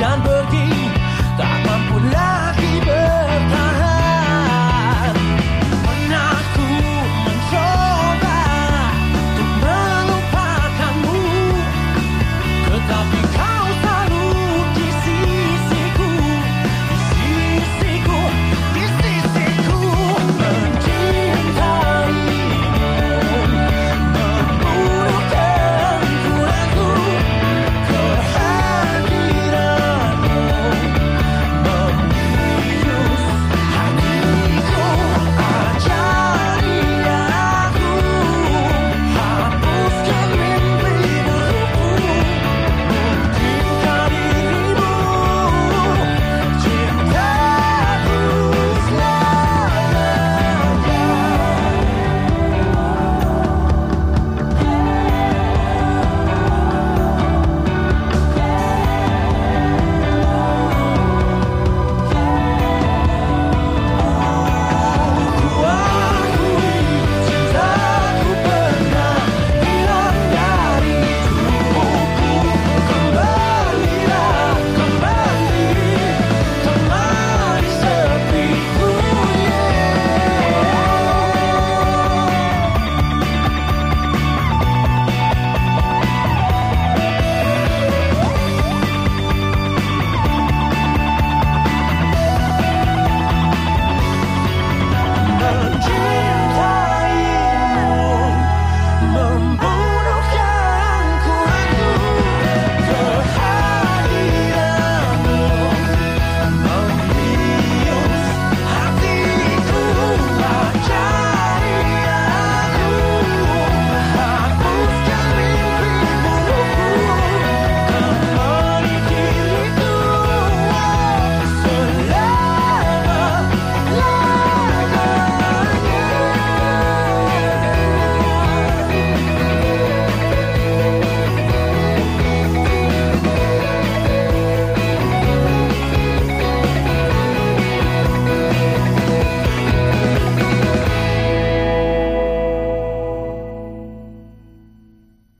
down, but